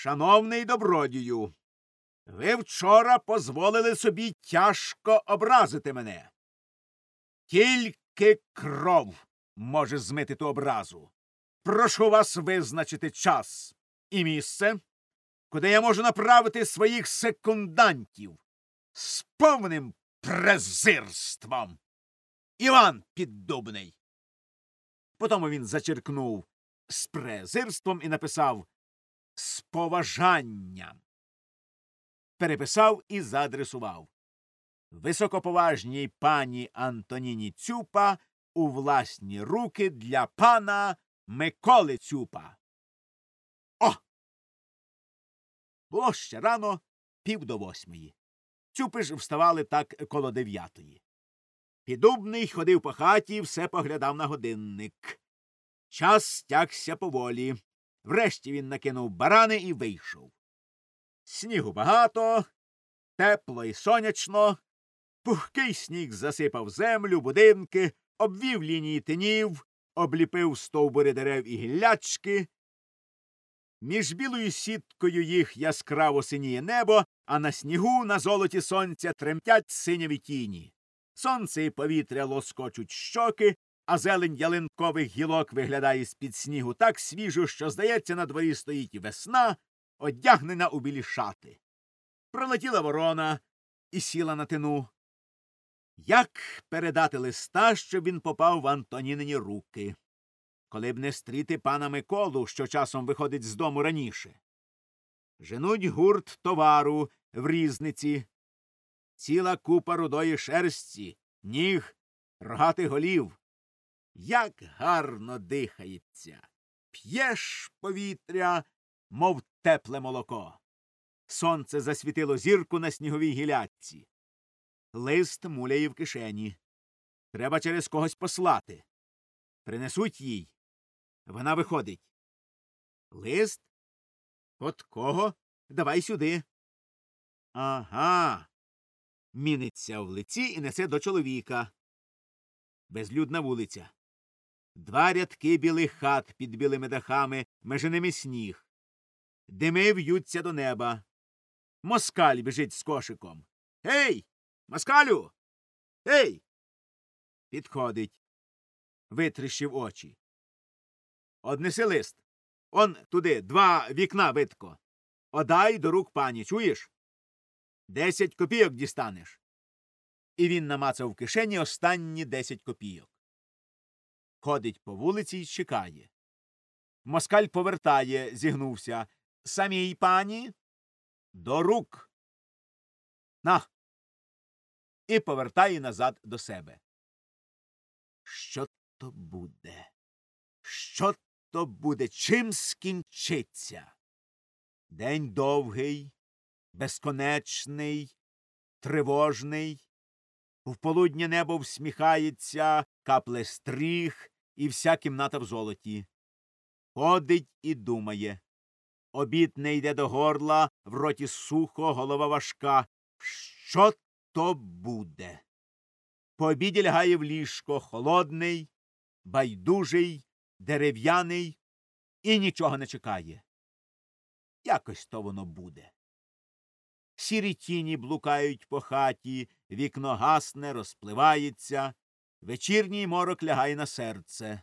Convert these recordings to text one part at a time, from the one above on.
Шановний добродію, ви вчора дозволили собі тяжко образити мене. Тільки кров може змити ту образу. Прошу вас визначити час і місце, куди я можу направити своїх секундантів з повним презирством. Іван Піддубний. Потім він зачеркнув з презирством і написав з поважанням. Переписав і заадресував. Високоповажній пані Антоніні Цюпа у власні руки для пана Миколи Цюпа. О! Було ще рано пів до восьмої. Цюпи ж вставали так коло дев'ятої. Підубний ходив по хаті і все поглядав на годинник. Час стягся поволі. Врешті він накинув барани і вийшов. Снігу багато, тепло і сонячно. Пухкий сніг засипав землю, будинки, обвів лінії тинів, обліпив стовбури дерев і гіллячки. Між білою сіткою їх яскраво синіє небо, а на снігу на золоті сонця тремтять синяві тіні. Сонце і повітря лоскочуть щоки, а зелень ялинкових гілок виглядає з під снігу так свіжо, що, здається, на дворі стоїть весна, одягнена у білі шати. Пролетіла ворона і сіла на тину. Як передати листа, щоб він попав в Антонінині руки? Коли б не стріти пана Миколу, що часом виходить з дому раніше. Женуть гурт товару в різниці, ціла купа рудої шерсті, ніг, рогатих голів. Як гарно дихається. П'єш повітря, мов тепле молоко. Сонце засвітило зірку на сніговій гілячці. Лист муляє в кишені. Треба через когось послати. Принесуть їй. Вона виходить. Лист? От кого? Давай сюди. Ага. Міниться в лиці і несе до чоловіка. Безлюдна вулиця. Два рядки білих хат під білими дахами, межи ними сніг. Дими в'ються до неба. Москаль біжить з кошиком. Гей! Москалю. Гей. Підходить. Витріщив очі. Однеси лист. Он туди два вікна видко. Одай до рук пані, чуєш? Десять копійок дістанеш. І він намацав в кишені останні десять копійок. Ходить по вулиці й чекає. Москаль повертає, зігнувся. Самій пані до рук. На. І повертає назад до себе. Що то буде? Що то буде? Чим скінчиться? День довгий, безконечний, тривожний. В полудня небо всміхається, капле стріх, і вся кімната в золоті. Ходить і думає. Обід не йде до горла, в роті сухо, голова важка. Що то буде? По обіді лягає в ліжко холодний, байдужий, дерев'яний і нічого не чекає. Якось то воно буде. Сірі тіні блукають по хаті, вікно гасне, розпливається, вечірній морок лягає на серце.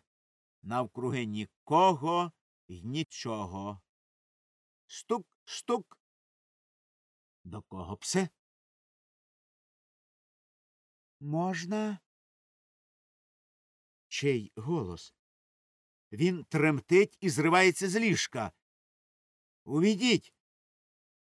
Навкруги нікого й нічого. Стук, стук. До кого псе? Можна? Чий голос? Він тремтить і зривається з ліжка. Увійдіть.